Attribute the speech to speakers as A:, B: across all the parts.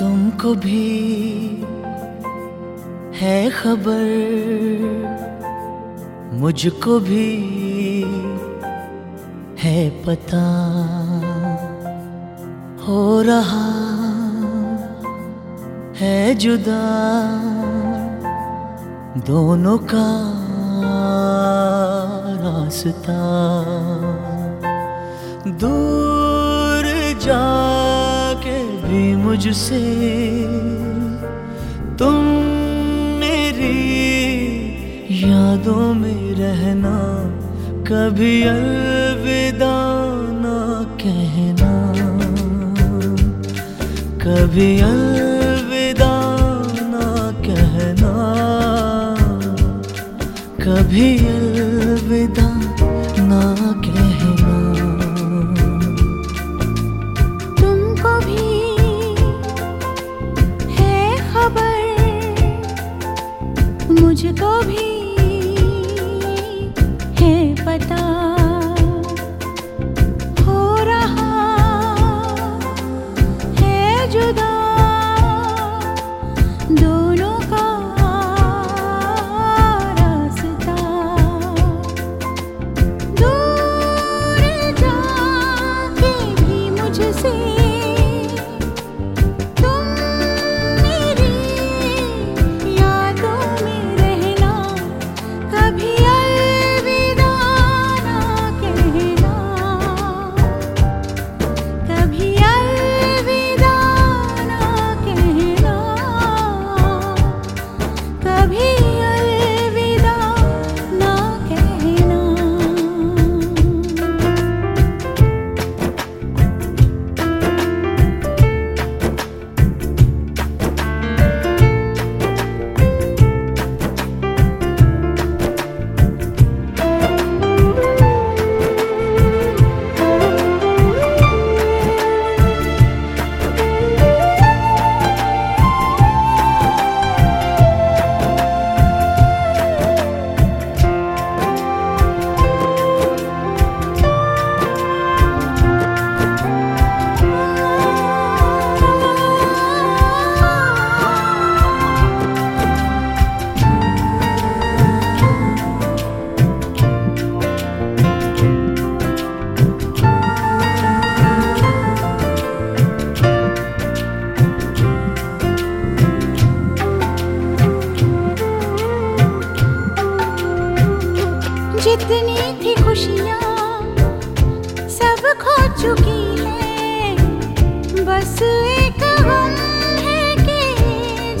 A: तुमको भी है खबर। मुझको भी है पता हो रहा है जुदा। दोनों का रास्ता दूर भी मुझसे, तुम मेरी यादों में रहना, कभी अलविदा ना कहना। कभी अलविदा ना कहना। कभी अलविदा ना कहना
B: मुझको जितनी थी खुशियाँ, सब खो चुकी है। बस एक गम है कि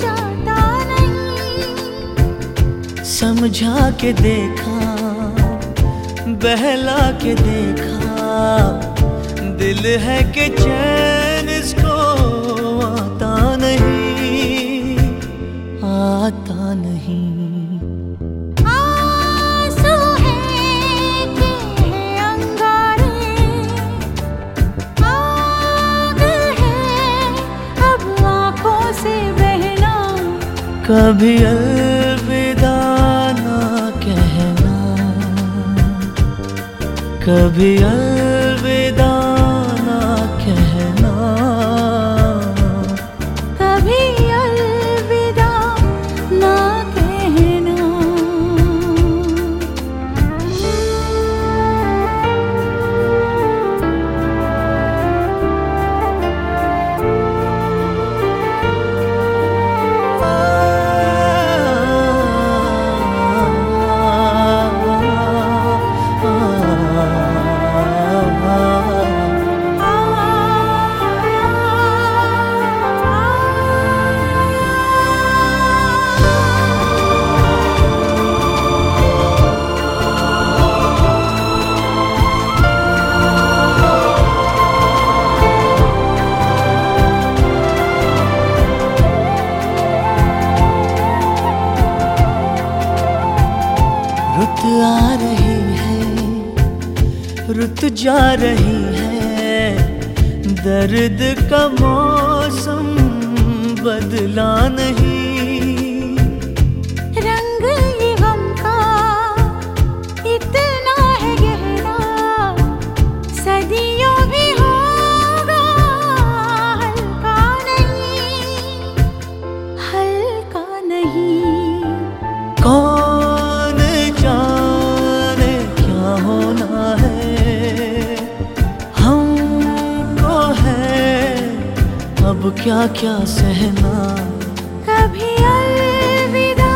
B: जाता नहीं।
A: समझा के देखा, बहला के देखा। दिल है कि चैन इसको आता नहीं आता नहीं। कभी अलविदा ना कहना कभी अलविदा रुत आ रही है रुत जा रही है। दर्द का मौसम बदला नहीं। क्या क्या सहना।
B: कभी अलविदा।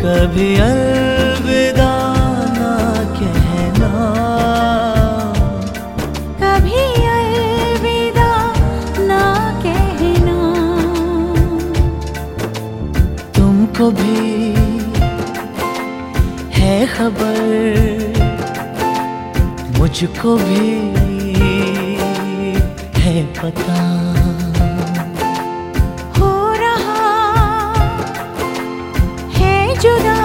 A: कभी अलविदा ना कहना।
B: कभी अलविदा ना कहना।
A: तुमको भी है खबर। मुझको भी है पता।
B: हो रहा है जुदा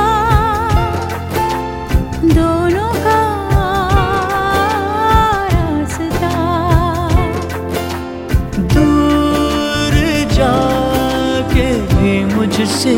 B: दोनों का रास्ता।
A: दूर जाके भी मुझसे